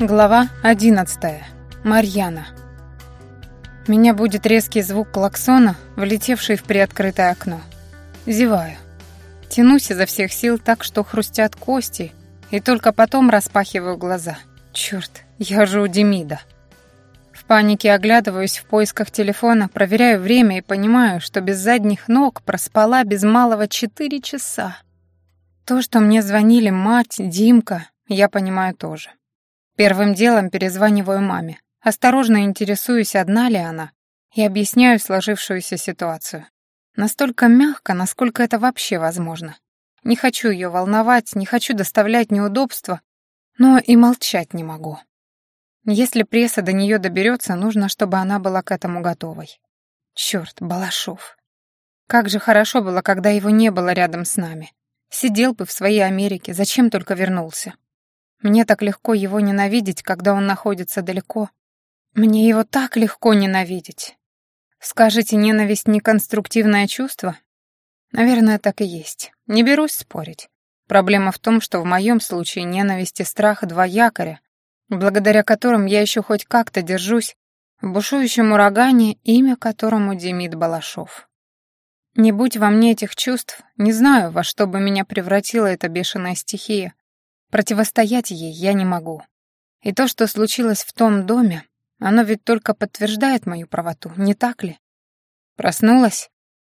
Глава 11. Марьяна. Меня будет резкий звук клаксона, влетевший в приоткрытое окно. Зеваю. Тянусь изо всех сил так, что хрустят кости, и только потом распахиваю глаза. Чёрт, я же у Демида. В панике оглядываюсь в поисках телефона, проверяю время и понимаю, что без задних ног проспала без малого четыре часа. То, что мне звонили мать, Димка, я понимаю тоже. Первым делом перезваниваю маме. Осторожно интересуюсь, одна ли она, и объясняю сложившуюся ситуацию. Настолько мягко, насколько это вообще возможно. Не хочу ее волновать, не хочу доставлять неудобства, но и молчать не могу. Если пресса до нее доберется, нужно, чтобы она была к этому готовой. Черт, Балашов. Как же хорошо было, когда его не было рядом с нами. Сидел бы в своей Америке, зачем только вернулся. Мне так легко его ненавидеть, когда он находится далеко. Мне его так легко ненавидеть. Скажете, ненависть — не конструктивное чувство? Наверное, так и есть. Не берусь спорить. Проблема в том, что в моем случае ненависть и страх — два якоря, благодаря которым я еще хоть как-то держусь в бушующем урагане, имя которому Демид Балашов. Не будь во мне этих чувств, не знаю, во что бы меня превратила эта бешеная стихия, Противостоять ей я не могу. И то, что случилось в том доме, оно ведь только подтверждает мою правоту, не так ли? Проснулась?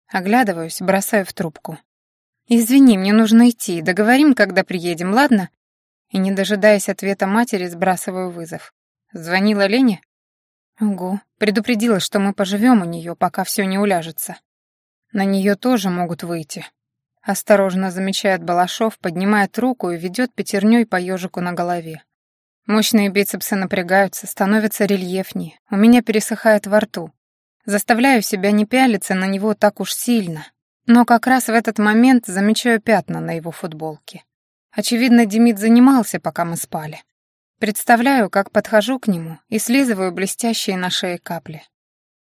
Оглядываюсь, бросаю в трубку. «Извини, мне нужно идти. Договорим, когда приедем, ладно?» И, не дожидаясь ответа матери, сбрасываю вызов. Звонила Лене? Угу. Предупредила, что мы поживем у нее, пока все не уляжется. На нее тоже могут выйти. Осторожно замечает Балашов, поднимает руку и ведет пятерней по ежику на голове. Мощные бицепсы напрягаются, становятся рельефнее. У меня пересыхает во рту. Заставляю себя не пялиться на него так уж сильно. Но как раз в этот момент замечаю пятна на его футболке. Очевидно, Демид занимался, пока мы спали. Представляю, как подхожу к нему и слизываю блестящие на шее капли.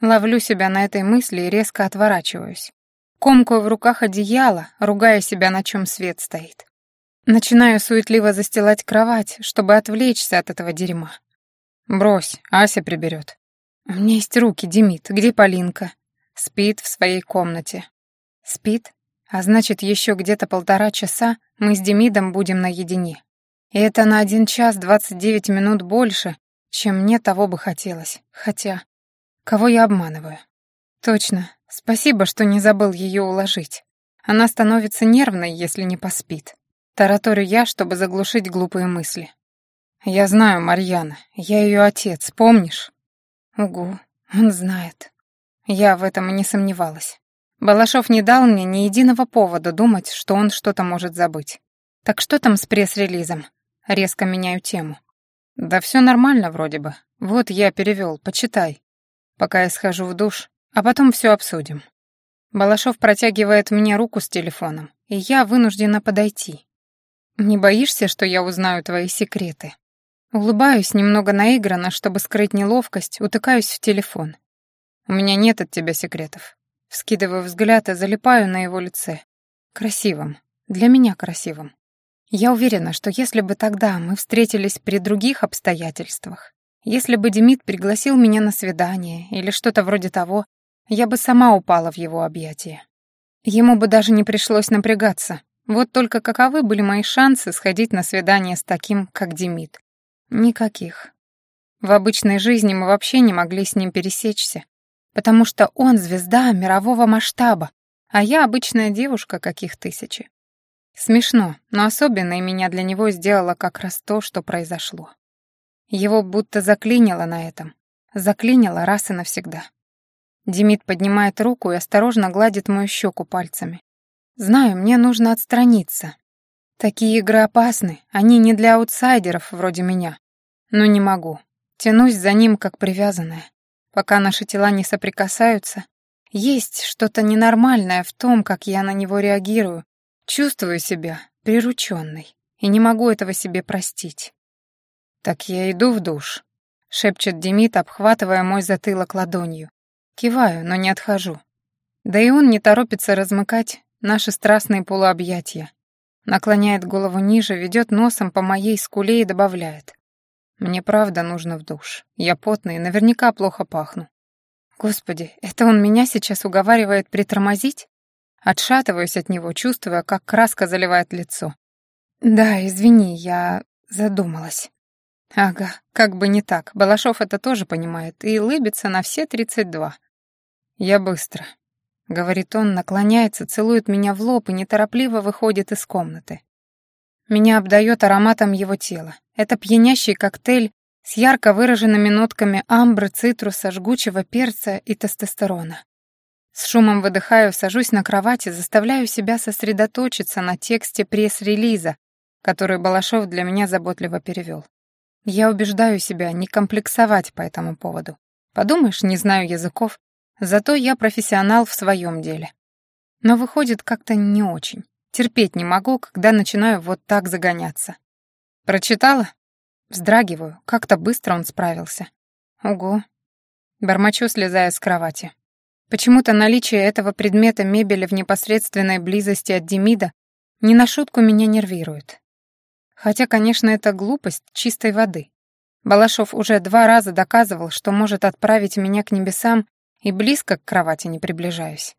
Ловлю себя на этой мысли и резко отворачиваюсь. Комкаю в руках одеяло, ругая себя, на чем свет стоит. Начинаю суетливо застилать кровать, чтобы отвлечься от этого дерьма. «Брось, Ася приберет. «У меня есть руки, Демид. Где Полинка?» «Спит в своей комнате». «Спит? А значит, еще где-то полтора часа мы с Демидом будем наедине. И это на один час двадцать девять минут больше, чем мне того бы хотелось. Хотя, кого я обманываю? Точно, Спасибо, что не забыл ее уложить. Она становится нервной, если не поспит. Тараторю я, чтобы заглушить глупые мысли. Я знаю Марьяна, я ее отец, помнишь? Угу, он знает. Я в этом и не сомневалась. Балашов не дал мне ни единого повода думать, что он что-то может забыть. Так что там с пресс-релизом? Резко меняю тему. Да все нормально вроде бы. Вот я перевел, почитай. Пока я схожу в душ, а потом все обсудим. Балашов протягивает мне руку с телефоном, и я вынуждена подойти. Не боишься, что я узнаю твои секреты? Улыбаюсь немного наигранно, чтобы скрыть неловкость, утыкаюсь в телефон. У меня нет от тебя секретов. Вскидываю взгляд и залипаю на его лице. Красивым. Для меня красивым. Я уверена, что если бы тогда мы встретились при других обстоятельствах, если бы Демид пригласил меня на свидание или что-то вроде того, я бы сама упала в его объятия. Ему бы даже не пришлось напрягаться. Вот только каковы были мои шансы сходить на свидание с таким, как Демид? Никаких. В обычной жизни мы вообще не могли с ним пересечься, потому что он звезда мирового масштаба, а я обычная девушка, каких тысячи. Смешно, но особенное меня для него сделало как раз то, что произошло. Его будто заклинило на этом. Заклинило раз и навсегда. Демид поднимает руку и осторожно гладит мою щеку пальцами. Знаю, мне нужно отстраниться. Такие игры опасны, они не для аутсайдеров вроде меня. Но не могу. Тянусь за ним, как привязанная. Пока наши тела не соприкасаются, есть что-то ненормальное в том, как я на него реагирую. Чувствую себя прирученной и не могу этого себе простить. «Так я иду в душ», — шепчет Демид, обхватывая мой затылок ладонью. Киваю, но не отхожу. Да и он не торопится размыкать наши страстные полуобъятия. Наклоняет голову ниже, ведет носом по моей скуле и добавляет. Мне правда нужно в душ. Я потный наверняка плохо пахну. Господи, это он меня сейчас уговаривает притормозить? Отшатываюсь от него, чувствуя, как краска заливает лицо. Да, извини, я задумалась. Ага, как бы не так. Балашов это тоже понимает и улыбится на все тридцать два. Я быстро. — говорит он, наклоняется, целует меня в лоб и неторопливо выходит из комнаты. Меня обдает ароматом его тела. Это пьянящий коктейль с ярко выраженными нотками амбры, цитруса, жгучего перца и тестостерона. С шумом выдыхаю, сажусь на кровати, заставляю себя сосредоточиться на тексте пресс-релиза, который Балашов для меня заботливо перевел. Я убеждаю себя не комплексовать по этому поводу. Подумаешь, не знаю языков, Зато я профессионал в своем деле. Но выходит как-то не очень. Терпеть не могу, когда начинаю вот так загоняться. Прочитала? Вздрагиваю, как-то быстро он справился. Ого. Бормочу, слезая с кровати. Почему-то наличие этого предмета мебели в непосредственной близости от Демида не на шутку меня нервирует. Хотя, конечно, это глупость чистой воды. Балашов уже два раза доказывал, что может отправить меня к небесам и близко к кровати не приближаюсь.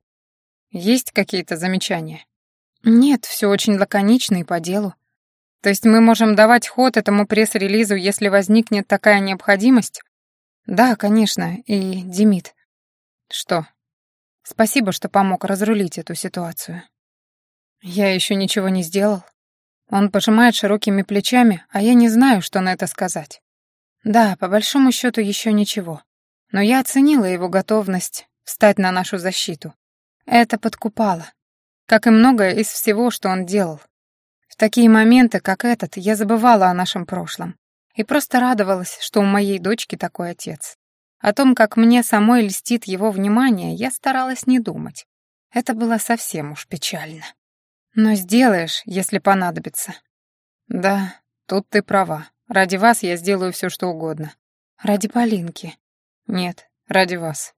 Есть какие-то замечания? Нет, все очень лаконично и по делу. То есть мы можем давать ход этому пресс-релизу, если возникнет такая необходимость? Да, конечно, и Демид. Что? Спасибо, что помог разрулить эту ситуацию. Я еще ничего не сделал. Он пожимает широкими плечами, а я не знаю, что на это сказать. Да, по большому счету еще ничего. Но я оценила его готовность встать на нашу защиту. Это подкупало, как и многое из всего, что он делал. В такие моменты, как этот, я забывала о нашем прошлом и просто радовалась, что у моей дочки такой отец. О том, как мне самой льстит его внимание, я старалась не думать. Это было совсем уж печально. Но сделаешь, если понадобится. Да, тут ты права. Ради вас я сделаю все, что угодно. Ради Полинки. Нет, ради вас.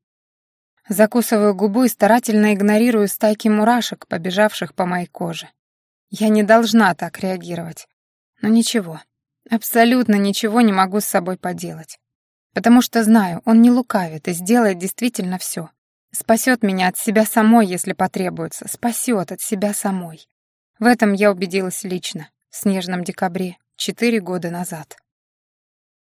Закусываю губу и старательно игнорирую стайки мурашек, побежавших по моей коже. Я не должна так реагировать. Но ничего, абсолютно ничего не могу с собой поделать. Потому что знаю, он не лукавит и сделает действительно все. Спасет меня от себя самой, если потребуется. Спасет от себя самой. В этом я убедилась лично, в снежном декабре, четыре года назад.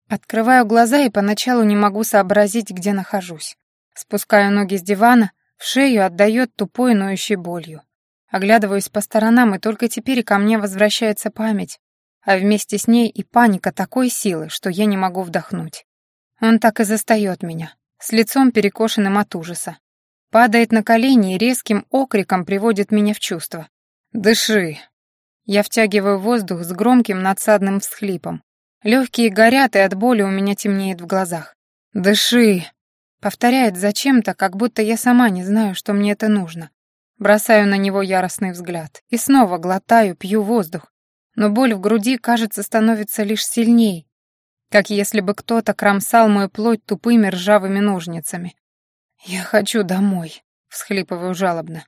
Открываю глаза и поначалу не могу сообразить, где нахожусь. Спускаю ноги с дивана, в шею отдает тупой ноющей болью. Оглядываюсь по сторонам, и только теперь ко мне возвращается память, а вместе с ней и паника такой силы, что я не могу вдохнуть. Он так и застаёт меня, с лицом перекошенным от ужаса. Падает на колени и резким окриком приводит меня в чувство. «Дыши!» Я втягиваю воздух с громким надсадным всхлипом. Легкие горят, и от боли у меня темнеет в глазах. «Дыши!» Повторяет зачем-то, как будто я сама не знаю, что мне это нужно. Бросаю на него яростный взгляд. И снова глотаю, пью воздух. Но боль в груди, кажется, становится лишь сильней. Как если бы кто-то кромсал мою плоть тупыми ржавыми ножницами. «Я хочу домой», — всхлипываю жалобно.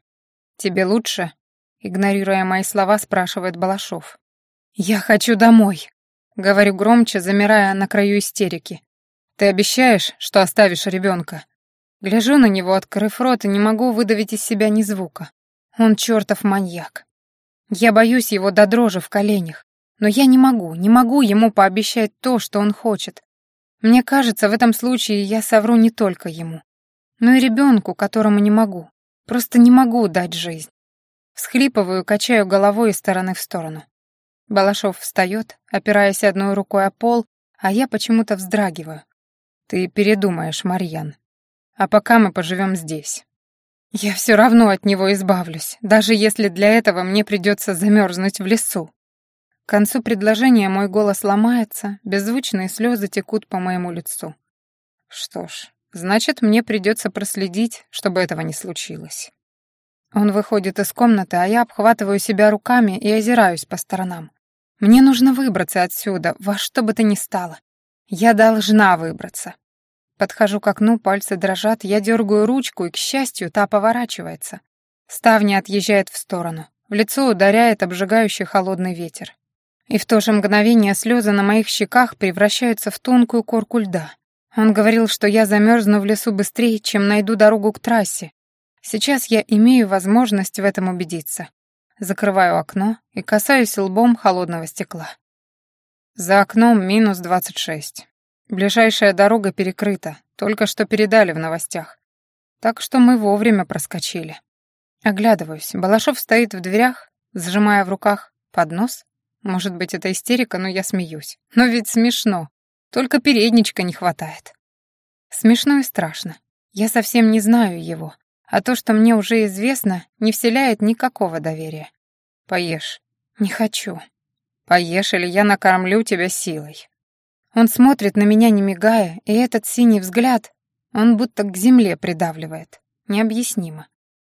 «Тебе лучше?» — игнорируя мои слова, спрашивает Балашов. «Я хочу домой», Говорю громче, замирая на краю истерики. «Ты обещаешь, что оставишь ребенка?» Гляжу на него, открыв рот, и не могу выдавить из себя ни звука. Он чертов маньяк. Я боюсь его до дрожи в коленях. Но я не могу, не могу ему пообещать то, что он хочет. Мне кажется, в этом случае я совру не только ему, но и ребенку, которому не могу. Просто не могу дать жизнь. Всхлипываю, качаю головой из стороны в сторону. Балашов встает, опираясь одной рукой о пол, а я почему-то вздрагиваю. Ты передумаешь, Марьян. А пока мы поживем здесь. Я все равно от него избавлюсь, даже если для этого мне придется замерзнуть в лесу. К концу предложения мой голос ломается, беззвучные слезы текут по моему лицу. Что ж, значит, мне придется проследить, чтобы этого не случилось. Он выходит из комнаты, а я обхватываю себя руками и озираюсь по сторонам. Мне нужно выбраться отсюда, во что бы то ни стало. Я должна выбраться. Подхожу к окну, пальцы дрожат, я дергаю ручку, и, к счастью, та поворачивается. Ставня отъезжает в сторону. В лицо ударяет обжигающий холодный ветер. И в то же мгновение слезы на моих щеках превращаются в тонкую корку льда. Он говорил, что я замерзну в лесу быстрее, чем найду дорогу к трассе. Сейчас я имею возможность в этом убедиться. Закрываю окно и касаюсь лбом холодного стекла. За окном минус двадцать шесть. Ближайшая дорога перекрыта, только что передали в новостях. Так что мы вовремя проскочили. Оглядываюсь. Балашов стоит в дверях, сжимая в руках поднос. Может быть, это истерика, но я смеюсь. Но ведь смешно. Только передничка не хватает. Смешно и страшно. Я совсем не знаю его, а то, что мне уже известно, не вселяет никакого доверия. Поешь. Не хочу. Поешь, или я накормлю тебя силой. Он смотрит на меня, не мигая, и этот синий взгляд, он будто к земле придавливает. Необъяснимо.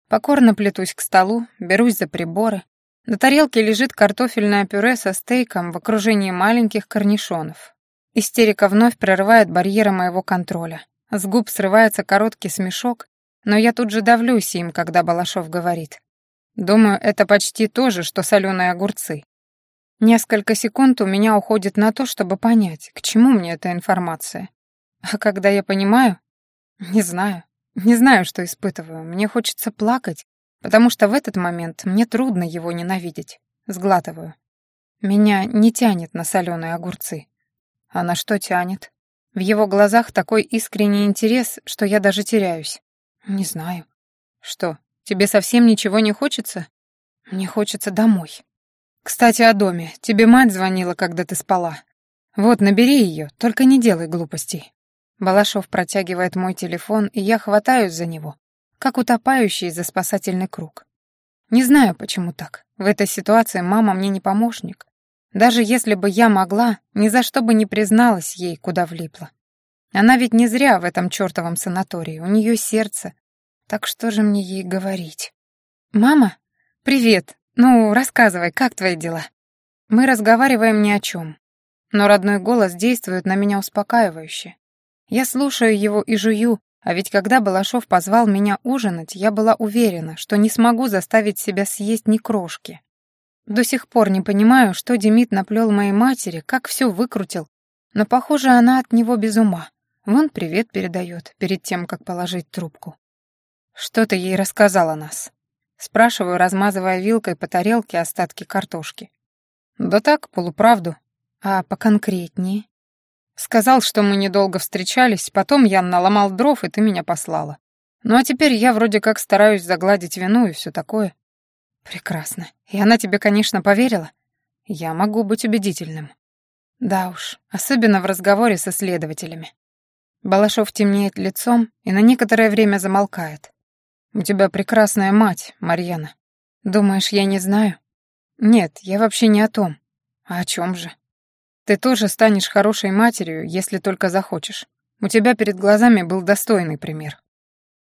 Покорно плетусь к столу, берусь за приборы. На тарелке лежит картофельное пюре со стейком в окружении маленьких корнишонов. Истерика вновь прорывает барьеры моего контроля. С губ срывается короткий смешок, но я тут же давлюсь им, когда Балашов говорит. Думаю, это почти то же, что соленые огурцы. Несколько секунд у меня уходит на то, чтобы понять, к чему мне эта информация. А когда я понимаю, не знаю. Не знаю, что испытываю. Мне хочется плакать, потому что в этот момент мне трудно его ненавидеть. Сглатываю. Меня не тянет на соленые огурцы. А на что тянет? В его глазах такой искренний интерес, что я даже теряюсь. Не знаю. Что, тебе совсем ничего не хочется? Мне хочется домой. Кстати, о доме. Тебе мать звонила, когда ты спала. Вот, набери ее, только не делай глупостей. Балашов протягивает мой телефон, и я хватаюсь за него, как утопающий за спасательный круг. Не знаю, почему так. В этой ситуации мама мне не помощник. Даже если бы я могла, ни за что бы не призналась ей, куда влипла. Она ведь не зря в этом чертовом санатории, у нее сердце. Так что же мне ей говорить? «Мама? Привет. Ну, рассказывай, как твои дела?» Мы разговариваем ни о чем, но родной голос действует на меня успокаивающе. Я слушаю его и жую, а ведь когда Балашов позвал меня ужинать, я была уверена, что не смогу заставить себя съесть ни крошки. До сих пор не понимаю, что Демид наплел моей матери, как все выкрутил, но, похоже, она от него без ума. Вон привет передает перед тем, как положить трубку. «Что ты ей рассказала нас?» Спрашиваю, размазывая вилкой по тарелке остатки картошки. «Да так, полуправду. А поконкретнее?» Сказал, что мы недолго встречались, потом я наломал дров, и ты меня послала. Ну а теперь я вроде как стараюсь загладить вину и все такое. Прекрасно. И она тебе, конечно, поверила? Я могу быть убедительным. Да уж, особенно в разговоре со следователями. Балашов темнеет лицом и на некоторое время замолкает. «У тебя прекрасная мать, Марьяна. Думаешь, я не знаю?» «Нет, я вообще не о том. А о чем же?» Ты тоже станешь хорошей матерью, если только захочешь. У тебя перед глазами был достойный пример.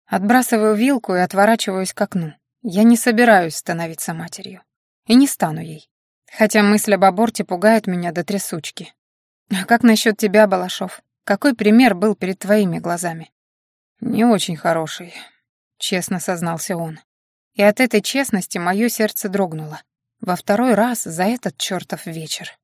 Отбрасываю вилку и отворачиваюсь к окну. Я не собираюсь становиться матерью. И не стану ей. Хотя мысль об аборте пугает меня до трясучки. А как насчет тебя, Балашов? Какой пример был перед твоими глазами? Не очень хороший, честно сознался он. И от этой честности мое сердце дрогнуло. Во второй раз за этот чертов вечер.